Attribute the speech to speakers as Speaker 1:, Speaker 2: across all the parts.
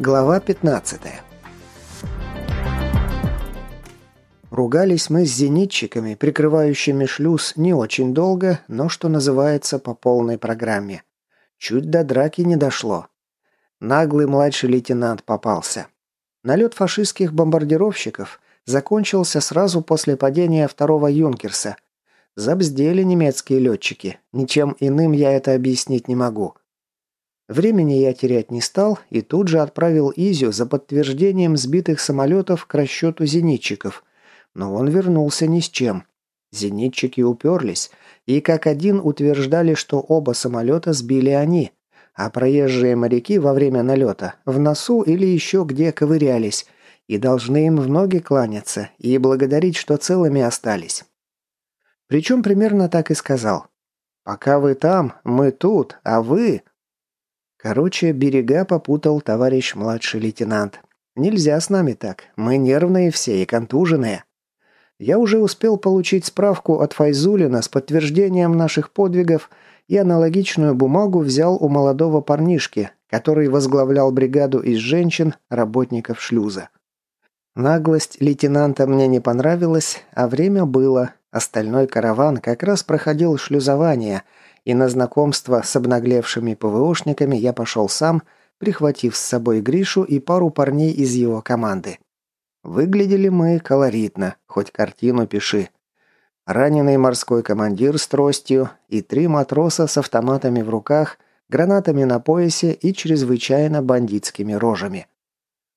Speaker 1: Глава 15 Ругались мы с зенитчиками, прикрывающими шлюз, не очень долго, но, что называется, по полной программе. Чуть до драки не дошло. Наглый младший лейтенант попался. Налет фашистских бомбардировщиков закончился сразу после падения второго «Юнкерса». Забздели немецкие летчики. Ничем иным я это объяснить не могу. Времени я терять не стал и тут же отправил Изю за подтверждением сбитых самолетов к расчету зенитчиков. Но он вернулся ни с чем. Зенитчики уперлись и как один утверждали, что оба самолета сбили они, а проезжие моряки во время налета в носу или еще где ковырялись и должны им в ноги кланяться и благодарить, что целыми остались. Причем примерно так и сказал. «Пока вы там, мы тут, а вы...» Короче, берега попутал товарищ младший лейтенант. Нельзя с нами так. Мы нервные все и контуженные. Я уже успел получить справку от Файзулина с подтверждением наших подвигов и аналогичную бумагу взял у молодого парнишки, который возглавлял бригаду из женщин, работников шлюза. Наглость лейтенанта мне не понравилась, а время было. Остальной караван как раз проходил шлюзование – и на знакомство с обнаглевшими ПВОшниками я пошел сам, прихватив с собой Гришу и пару парней из его команды. Выглядели мы колоритно, хоть картину пиши. Раненый морской командир с тростью и три матроса с автоматами в руках, гранатами на поясе и чрезвычайно бандитскими рожами.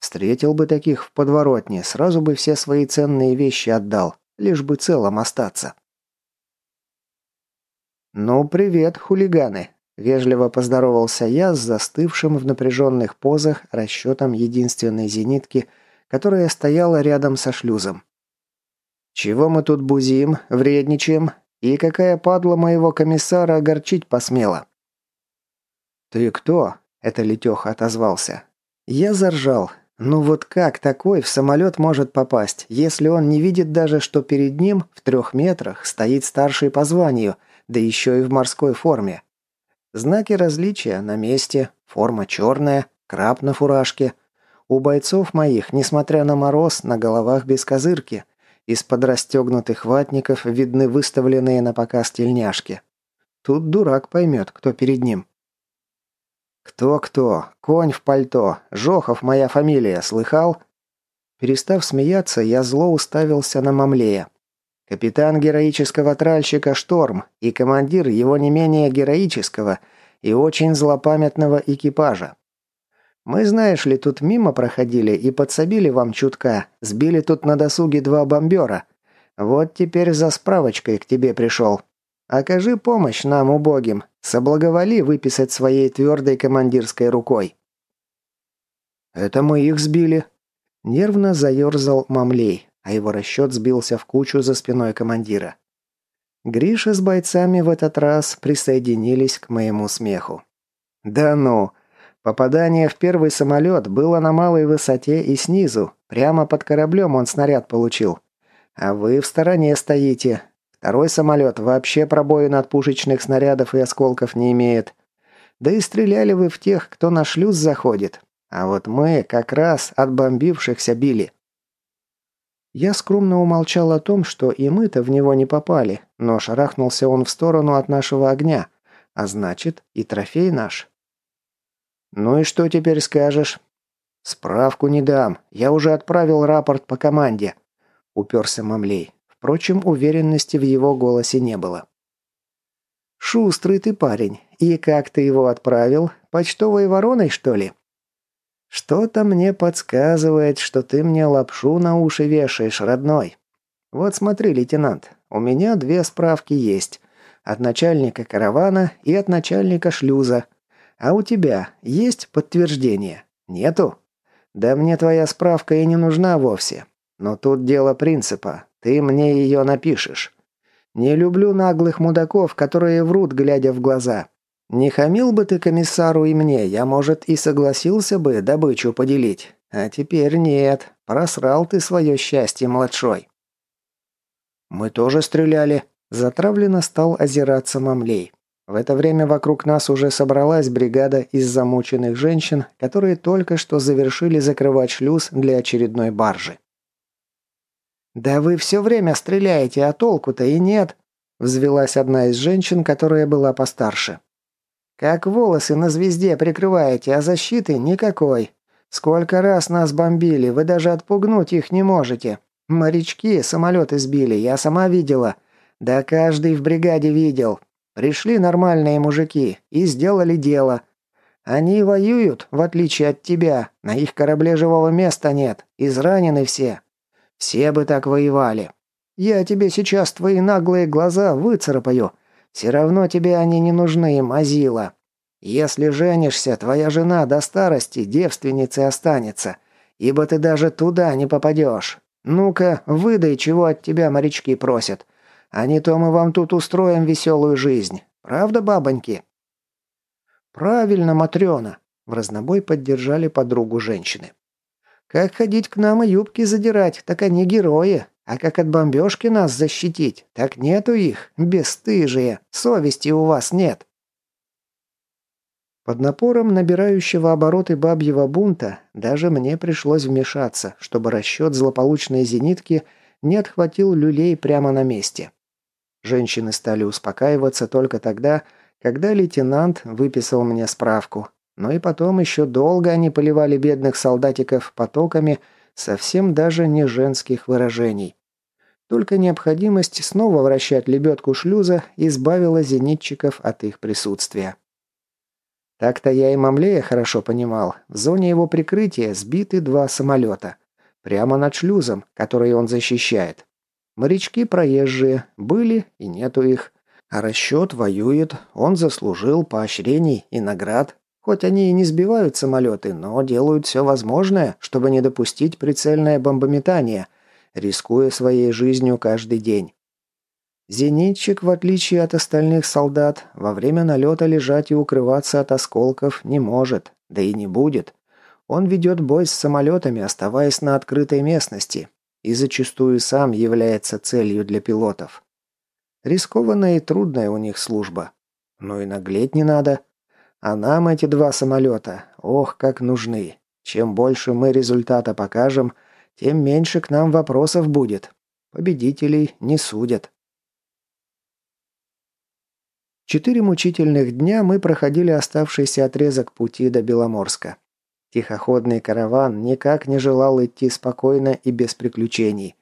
Speaker 1: Встретил бы таких в подворотне, сразу бы все свои ценные вещи отдал, лишь бы целым остаться. «Ну, привет, хулиганы!» – вежливо поздоровался я с застывшим в напряженных позах расчетом единственной зенитки, которая стояла рядом со шлюзом. «Чего мы тут бузим, вредничаем, и какая падла моего комиссара огорчить посмела?» «Ты кто?» – это Летеха отозвался. Я заржал. Ну вот как такой в самолет может попасть, если он не видит даже, что перед ним в трех метрах стоит старший по званию – да еще и в морской форме. Знаки различия на месте, форма черная, краб на фуражке. У бойцов моих, несмотря на мороз, на головах без козырки. Из-под расстегнутых ватников видны выставленные на показ тельняшки. Тут дурак поймет, кто перед ним. «Кто-кто? Конь в пальто. Жохов моя фамилия. Слыхал?» Перестав смеяться, я зло уставился на Мамлея. Капитан героического тральщика «Шторм» и командир его не менее героического и очень злопамятного экипажа. Мы, знаешь ли, тут мимо проходили и подсобили вам чутка, сбили тут на досуге два бомбера. Вот теперь за справочкой к тебе пришел. Окажи помощь нам, убогим, соблаговоли выписать своей твердой командирской рукой». «Это мы их сбили», — нервно заерзал Мамлей а его расчет сбился в кучу за спиной командира. Гриша с бойцами в этот раз присоединились к моему смеху. «Да ну! Попадание в первый самолет было на малой высоте и снизу, прямо под кораблем он снаряд получил. А вы в стороне стоите. Второй самолет вообще пробоин от пушечных снарядов и осколков не имеет. Да и стреляли вы в тех, кто на шлюз заходит. А вот мы как раз от бомбившихся били. Я скромно умолчал о том, что и мы-то в него не попали, но шарахнулся он в сторону от нашего огня, а значит, и трофей наш. «Ну и что теперь скажешь?» «Справку не дам. Я уже отправил рапорт по команде», — уперся Мамлей. Впрочем, уверенности в его голосе не было. «Шустрый ты парень. И как ты его отправил? Почтовой вороной, что ли?» Что-то мне подсказывает, что ты мне лапшу на уши вешаешь, родной. Вот смотри, лейтенант, у меня две справки есть. От начальника каравана и от начальника шлюза. А у тебя есть подтверждение? Нету? Да мне твоя справка и не нужна вовсе. Но тут дело принципа. Ты мне ее напишешь. Не люблю наглых мудаков, которые врут, глядя в глаза. Не хамил бы ты комиссару и мне, я, может, и согласился бы добычу поделить. А теперь нет, просрал ты свое счастье, младшой. Мы тоже стреляли. Затравленно стал озираться Мамлей. В это время вокруг нас уже собралась бригада из замученных женщин, которые только что завершили закрывать шлюз для очередной баржи. «Да вы все время стреляете, а толку-то и нет», – взвелась одна из женщин, которая была постарше. «Как волосы на звезде прикрываете, а защиты никакой. Сколько раз нас бомбили, вы даже отпугнуть их не можете. Морячки самолеты сбили, я сама видела. Да каждый в бригаде видел. Пришли нормальные мужики и сделали дело. Они воюют, в отличие от тебя. На их корабле живого места нет. Изранены все. Все бы так воевали. Я тебе сейчас твои наглые глаза выцарапаю. Все равно тебе они не нужны, мазила. Если женишься, твоя жена до старости девственницей останется, ибо ты даже туда не попадешь. Ну-ка, выдай, чего от тебя морячки просят. А не то мы вам тут устроим веселую жизнь. Правда, бабоньки?» «Правильно, Матрёна!» – в разнобой поддержали подругу женщины. «Как ходить к нам и юбки задирать, так они герои. А как от бомбежки нас защитить, так нету их, бесстыжие. Совести у вас нет». Под напором набирающего обороты бабьего бунта даже мне пришлось вмешаться, чтобы расчет злополучной зенитки не отхватил люлей прямо на месте. Женщины стали успокаиваться только тогда, когда лейтенант выписал мне справку. Но и потом еще долго они поливали бедных солдатиков потоками совсем даже не женских выражений. Только необходимость снова вращать лебедку шлюза избавила зенитчиков от их присутствия. Так-то я и Мамлея хорошо понимал. В зоне его прикрытия сбиты два самолета. Прямо над шлюзом, который он защищает. Морячки проезжие, были и нету их. А расчет воюет, он заслужил поощрений и наград. Хоть они и не сбивают самолеты, но делают все возможное, чтобы не допустить прицельное бомбометание, рискуя своей жизнью каждый день. Зенитчик, в отличие от остальных солдат, во время налета лежать и укрываться от осколков не может, да и не будет. Он ведет бой с самолетами, оставаясь на открытой местности, и зачастую сам является целью для пилотов. Рискованная и трудная у них служба. Но и наглеть не надо. А нам эти два самолета, ох, как нужны. Чем больше мы результата покажем, тем меньше к нам вопросов будет. Победителей не судят. Четыре мучительных дня мы проходили оставшийся отрезок пути до Беломорска. Тихоходный караван никак не желал идти спокойно и без приключений.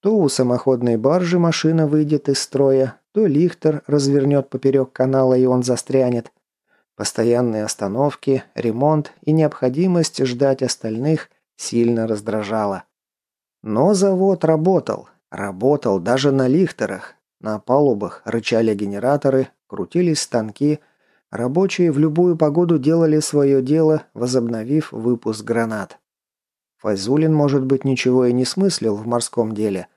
Speaker 1: То у самоходной баржи машина выйдет из строя, то лихтер развернет поперек канала и он застрянет. Постоянные остановки, ремонт и необходимость ждать остальных сильно раздражала. Но завод работал. Работал даже на лихтерах. На палубах рычали генераторы, крутились станки – Рабочие в любую погоду делали свое дело, возобновив выпуск гранат. Файзулин, может быть, ничего и не смыслил в морском деле,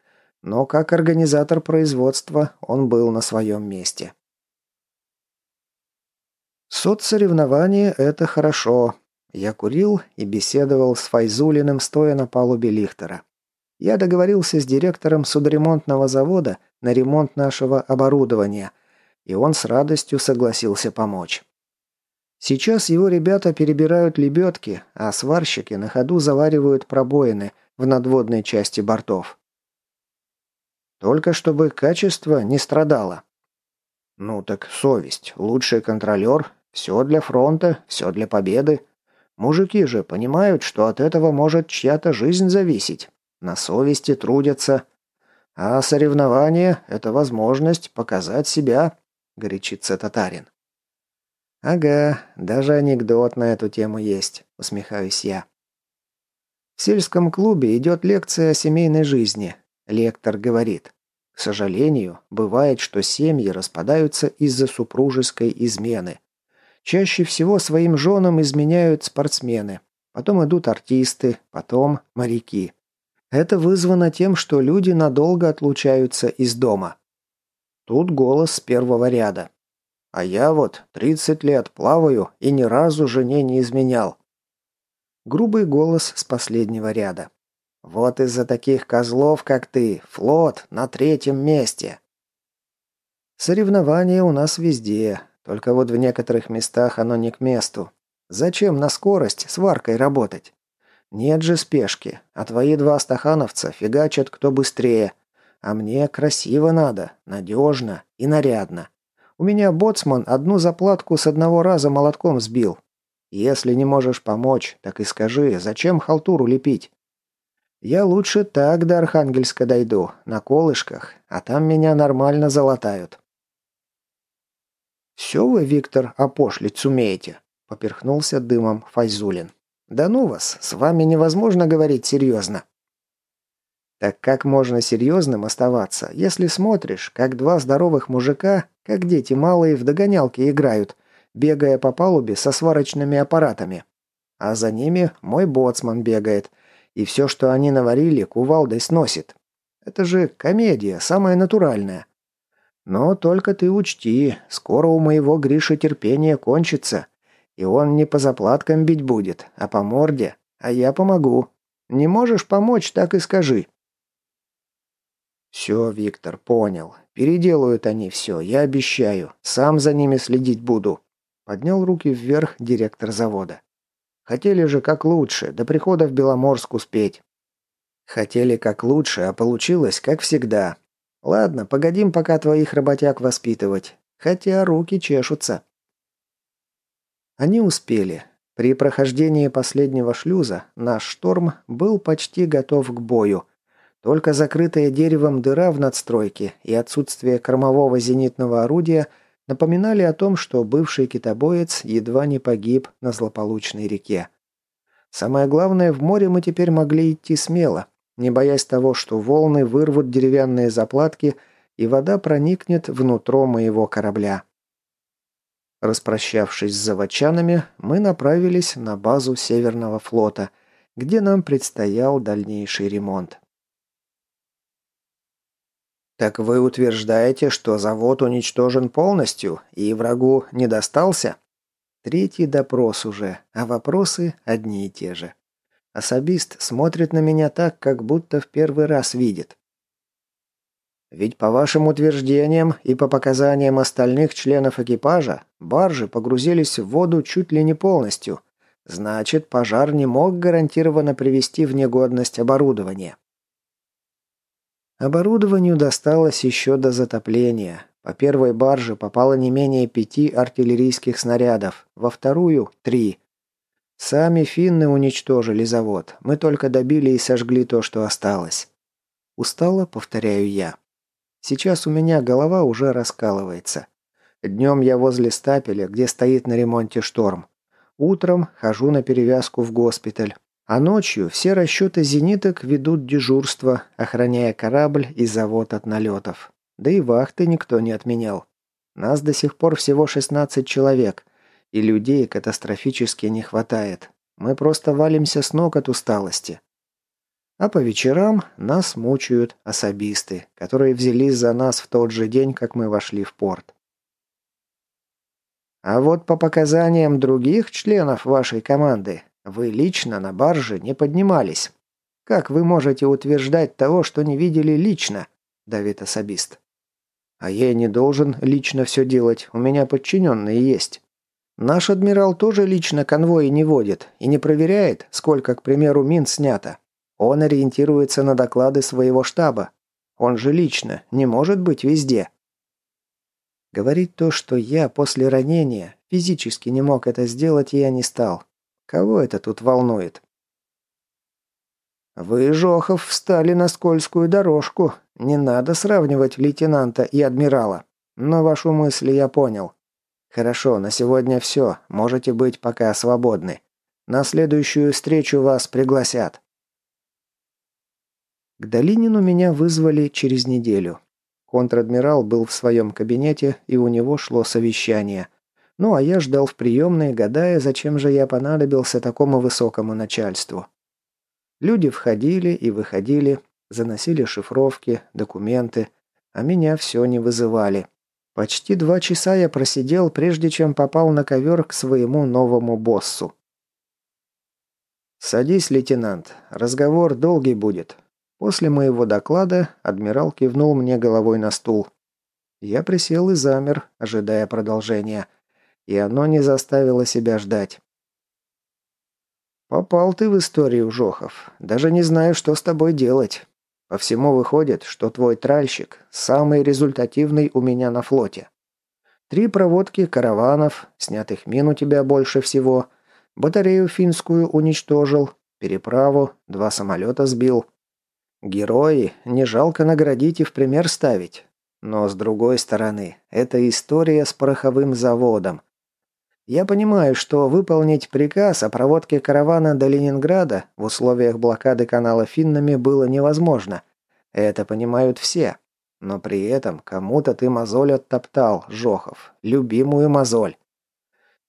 Speaker 1: но как организатор производства он был на своем месте. Соцсоревнование – это хорошо. Я курил и беседовал с Файзулиным, стоя на палубе лихтера. Я договорился с директором судоремонтного завода на ремонт нашего оборудования, и он с радостью согласился помочь. Сейчас его ребята перебирают лебедки, а сварщики на ходу заваривают пробоины в надводной части бортов. Только чтобы качество не страдало. Ну так совесть, лучший контролер, все для фронта, все для победы. Мужики же понимают, что от этого может чья-то жизнь зависеть. На совести трудятся. А соревнование – это возможность показать себя горячится татарин. «Ага, даже анекдот на эту тему есть», — усмехаюсь я. В сельском клубе идет лекция о семейной жизни. Лектор говорит, к сожалению, бывает, что семьи распадаются из-за супружеской измены. Чаще всего своим женам изменяют спортсмены. Потом идут артисты, потом моряки. Это вызвано тем, что люди надолго отлучаются из дома. Тут голос с первого ряда. А я вот 30 лет плаваю и ни разу жене не изменял. Грубый голос с последнего ряда. Вот из-за таких козлов, как ты, флот на третьем месте. Соревнование у нас везде, только вот в некоторых местах оно не к месту. Зачем на скорость с варкой работать? Нет же спешки, а твои два стахановца фигачат кто быстрее. А мне красиво надо, надежно и нарядно. У меня боцман одну заплатку с одного раза молотком сбил. Если не можешь помочь, так и скажи, зачем халтуру лепить? Я лучше так до Архангельска дойду, на колышках, а там меня нормально залатают. «Все вы, Виктор, опошлить сумеете», — поперхнулся дымом Файзулин. «Да ну вас, с вами невозможно говорить серьезно». Так как можно серьезным оставаться, если смотришь, как два здоровых мужика, как дети малые, в догонялки играют, бегая по палубе со сварочными аппаратами? А за ними мой боцман бегает, и все, что они наварили, кувалдой сносит. Это же комедия, самая натуральная. Но только ты учти, скоро у моего Гриши терпение кончится, и он не по заплаткам бить будет, а по морде, а я помогу. Не можешь помочь, так и скажи. «Все, Виктор, понял. Переделают они все, я обещаю. Сам за ними следить буду». Поднял руки вверх директор завода. «Хотели же как лучше, до прихода в Беломорск успеть». «Хотели как лучше, а получилось как всегда. Ладно, погодим пока твоих работяг воспитывать. Хотя руки чешутся». Они успели. При прохождении последнего шлюза наш шторм был почти готов к бою – только закрытая деревом дыра в надстройке и отсутствие кормового зенитного орудия напоминали о том, что бывший китобоец едва не погиб на злополучной реке. Самое главное, в море мы теперь могли идти смело, не боясь того, что волны вырвут деревянные заплатки и вода проникнет внутрь моего корабля. Распрощавшись с заводчанами, мы направились на базу Северного флота, где нам предстоял дальнейший ремонт. «Так вы утверждаете, что завод уничтожен полностью и врагу не достался?» Третий допрос уже, а вопросы одни и те же. Особист смотрит на меня так, как будто в первый раз видит. Ведь по вашим утверждениям и по показаниям остальных членов экипажа, баржи погрузились в воду чуть ли не полностью. Значит, пожар не мог гарантированно привести в негодность оборудование. Оборудованию досталось еще до затопления. По первой барже попало не менее пяти артиллерийских снарядов, во вторую – три. Сами финны уничтожили завод, мы только добили и сожгли то, что осталось. Устало, повторяю я. Сейчас у меня голова уже раскалывается. Днем я возле стапеля, где стоит на ремонте шторм. Утром хожу на перевязку в госпиталь. А ночью все расчеты зениток ведут дежурство, охраняя корабль и завод от налетов. Да и вахты никто не отменял. Нас до сих пор всего 16 человек, и людей катастрофически не хватает. Мы просто валимся с ног от усталости. А по вечерам нас мучают особисты, которые взялись за нас в тот же день, как мы вошли в порт. А вот по показаниям других членов вашей команды, вы лично на барже не поднимались. Как вы можете утверждать того, что не видели лично?» – давит особист. «А я не должен лично все делать, у меня подчиненные есть. Наш адмирал тоже лично конвои не водит и не проверяет, сколько, к примеру, мин снято. Он ориентируется на доклады своего штаба. Он же лично не может быть везде». Говорить то, что я после ранения физически не мог это сделать, я не стал. Кого это тут волнует? Вы, Жохов, встали на скользкую дорожку. Не надо сравнивать лейтенанта и адмирала. Но вашу мысль я понял. Хорошо, на сегодня все. Можете быть пока свободны. На следующую встречу вас пригласят. К Долинину меня вызвали через неделю. Контр-адмирал был в своем кабинете, и у него шло совещание – ну, а я ждал в приемной, гадая, зачем же я понадобился такому высокому начальству. Люди входили и выходили, заносили шифровки, документы, а меня все не вызывали. Почти два часа я просидел, прежде чем попал на ковер к своему новому боссу. «Садись, лейтенант. Разговор долгий будет». После моего доклада адмирал кивнул мне головой на стул. Я присел и замер, ожидая продолжения. И оно не заставило себя ждать. «Попал ты в историю, Жохов. Даже не знаю, что с тобой делать. По всему выходит, что твой тральщик самый результативный у меня на флоте. Три проводки караванов, снятых мин у тебя больше всего, батарею финскую уничтожил, переправу, два самолета сбил. Герои, не жалко наградить и в пример ставить. Но с другой стороны, это история с пороховым заводом. Я понимаю, что выполнить приказ о проводке каравана до Ленинграда в условиях блокады канала финнами было невозможно. Это понимают все. Но при этом кому-то ты мозоль оттоптал, Жохов. Любимую мозоль.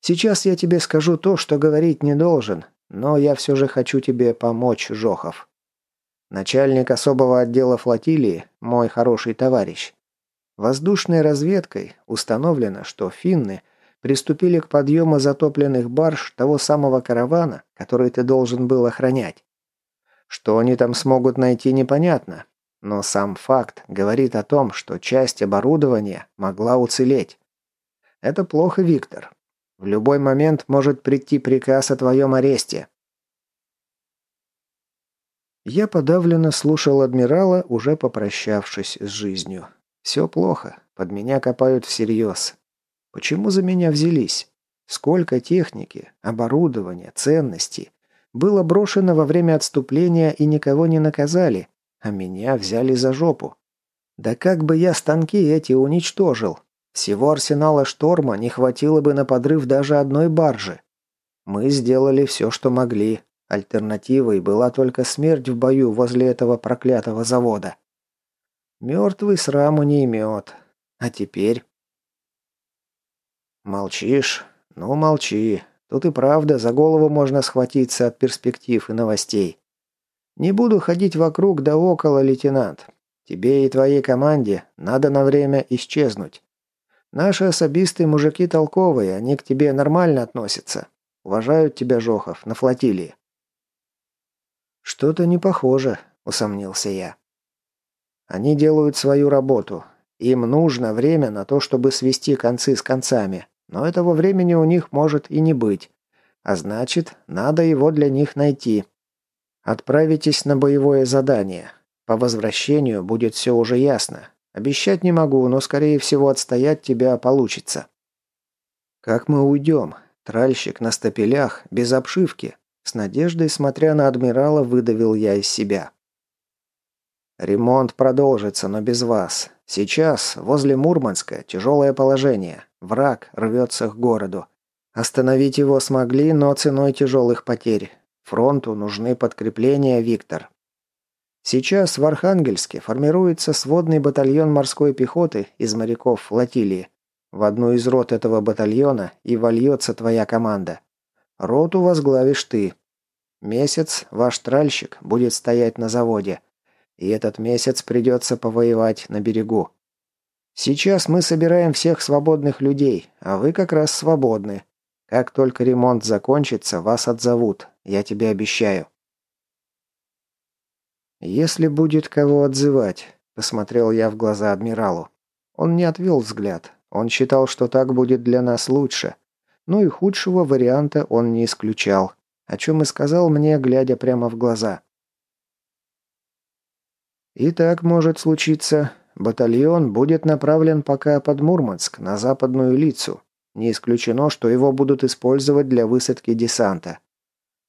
Speaker 1: Сейчас я тебе скажу то, что говорить не должен, но я все же хочу тебе помочь, Жохов. Начальник особого отдела флотилии, мой хороший товарищ. Воздушной разведкой установлено, что финны приступили к подъему затопленных барж того самого каравана, который ты должен был охранять. Что они там смогут найти, непонятно, но сам факт говорит о том, что часть оборудования могла уцелеть. Это плохо, Виктор. В любой момент может прийти приказ о твоем аресте. Я подавленно слушал адмирала, уже попрощавшись с жизнью. Все плохо. Под меня копают всерьез. Почему за меня взялись? Сколько техники, оборудования, ценностей было брошено во время отступления и никого не наказали, а меня взяли за жопу. Да как бы я станки эти уничтожил? Всего арсенала «Шторма» не хватило бы на подрыв даже одной баржи. Мы сделали все, что могли. Альтернативой была только смерть в бою возле этого проклятого завода. Мертвый сраму не имет. А теперь... Молчишь? Ну, молчи. Тут и правда за голову можно схватиться от перспектив и новостей. Не буду ходить вокруг да около, лейтенант. Тебе и твоей команде надо на время исчезнуть. Наши особисты мужики толковые, они к тебе нормально относятся. Уважают тебя, Жохов, на флотилии». «Что-то не похоже», — усомнился я. «Они делают свою работу. Им нужно время на то, чтобы свести концы с концами, но этого времени у них может и не быть. А значит, надо его для них найти. Отправитесь на боевое задание. По возвращению будет все уже ясно. Обещать не могу, но, скорее всего, отстоять тебя получится. Как мы уйдем? Тральщик на стапелях, без обшивки. С надеждой, смотря на адмирала, выдавил я из себя. Ремонт продолжится, но без вас. Сейчас, возле Мурманска, тяжелое положение. Враг рвется к городу. Остановить его смогли, но ценой тяжелых потерь. Фронту нужны подкрепления, Виктор. Сейчас в Архангельске формируется сводный батальон морской пехоты из моряков флотилии. В одну из рот этого батальона и вольется твоя команда. Роту возглавишь ты. Месяц ваш тральщик будет стоять на заводе. И этот месяц придется повоевать на берегу. Сейчас мы собираем всех свободных людей, а вы как раз свободны. Как только ремонт закончится, вас отзовут. Я тебе обещаю». «Если будет кого отзывать», — посмотрел я в глаза адмиралу. Он не отвел взгляд. Он считал, что так будет для нас лучше. Ну и худшего варианта он не исключал, о чем и сказал мне, глядя прямо в глаза. «И так может случиться. Батальон будет направлен пока под Мурманск, на западную лицу. Не исключено, что его будут использовать для высадки десанта.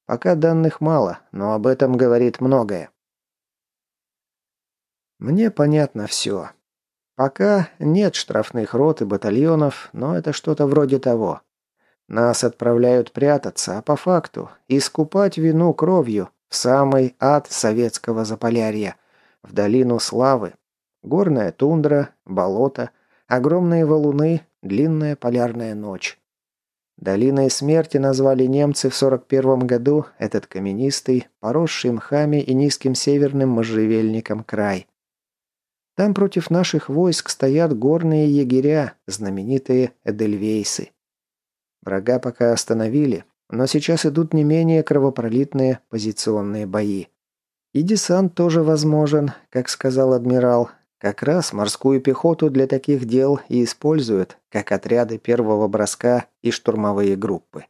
Speaker 1: Пока данных мало, но об этом говорит многое. Мне понятно все. Пока нет штрафных рот и батальонов, но это что-то вроде того. Нас отправляют прятаться, а по факту искупать вину кровью в самый ад советского Заполярья, в долину славы. Горная тундра, болото, огромные валуны, длинная полярная ночь. Долиной смерти назвали немцы в 41 году этот каменистый, поросший мхами и низким северным можжевельником край. Там против наших войск стоят горные егеря, знаменитые эдельвейсы. Врага пока остановили, но сейчас идут не менее кровопролитные позиционные бои. И десант тоже возможен, как сказал адмирал. Как раз морскую пехоту для таких дел и используют, как отряды первого броска и штурмовые группы.